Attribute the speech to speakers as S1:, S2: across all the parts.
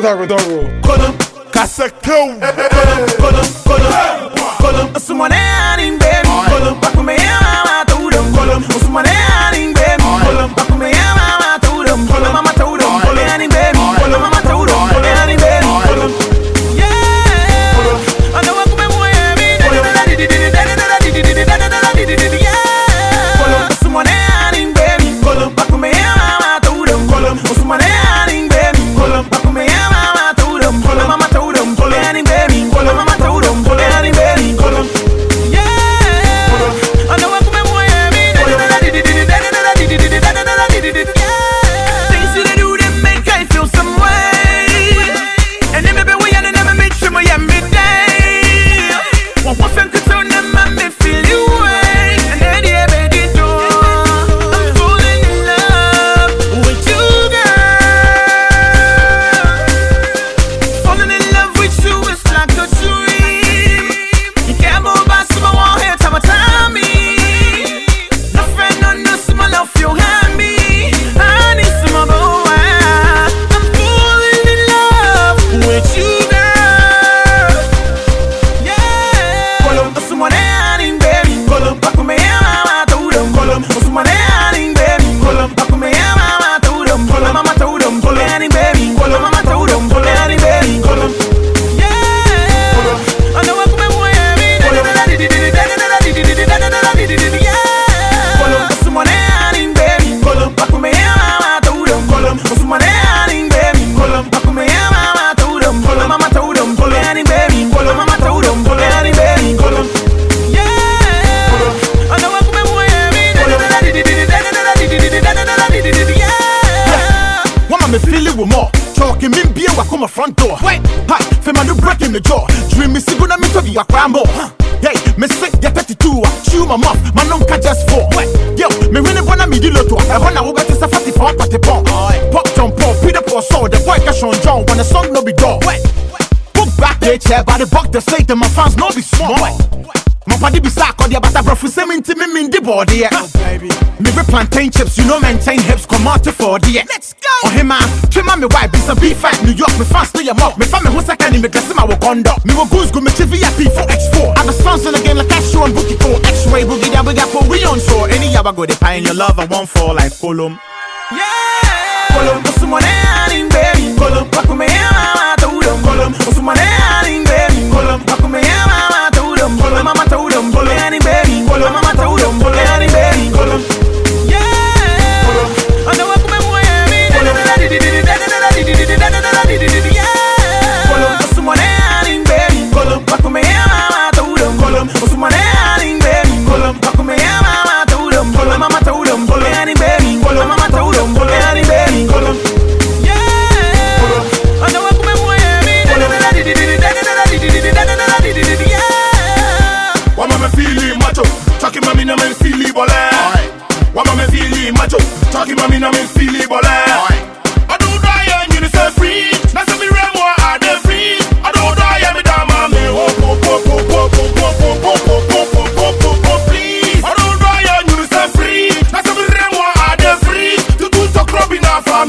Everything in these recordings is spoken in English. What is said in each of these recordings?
S1: taco taco.
S2: Colum,
S3: Kasakau.
S2: colum, colum,
S4: Yeah.
S3: Wama me feel it with more. Talking me be a come front door. Wait, hi, fe man do break in the jaw. Dream me see gonna me to be a crambo. Hey, me sick get 32. Chew my mouth, man don't catch just four. Wait, yo, me when it wanna me di loto. I get a fatty for party pong. Pop jump pop, Peter Paul saw the boy cash on John when the song no be done. Wait, book back the chair by the buck the slate and my fans no be small. My body be sack or the bro for same to me in the body. Yeah. Me be plantain chips, you know maintain hips, come out to for the Let's go. Oh hey man, trim me wife, be some beef fat New York, me fast to your mouth. Me family who second me dress my wakonda. Me wo goose go me chi VIP for X4. I the sons in the game like Astro and Bookie Cole. X-ray boogie that we got for we on shore. Any yaba go they pie your love, I won't fall like Colum.
S4: Yeah.
S2: Colum.
S4: Someone adding, baby.
S2: Colum.
S4: Bakume ya mama tudum.
S2: Colum.
S4: Someone adding, baby.
S2: Colum.
S4: Bakume ya mama tudum. Talking
S2: about
S4: me now me feel
S2: it
S4: but I do die and
S2: you
S4: say free That's a
S2: me
S4: rem what I
S2: dey
S4: free I do die
S2: and
S4: me damn
S2: man
S4: me hope
S2: hope
S4: hope hope hope hope
S2: hope
S4: hope hope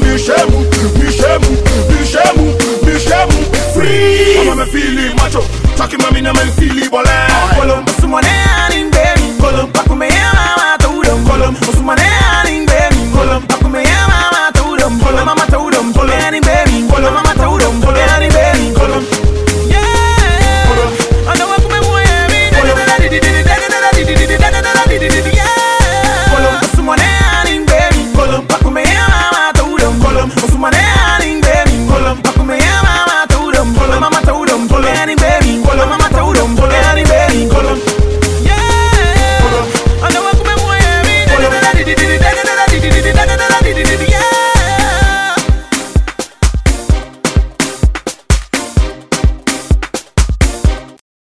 S4: Bichemu, bichemu, bichemu, bichemu, free
S3: Mama me feel it macho Talking mami na me feel it bole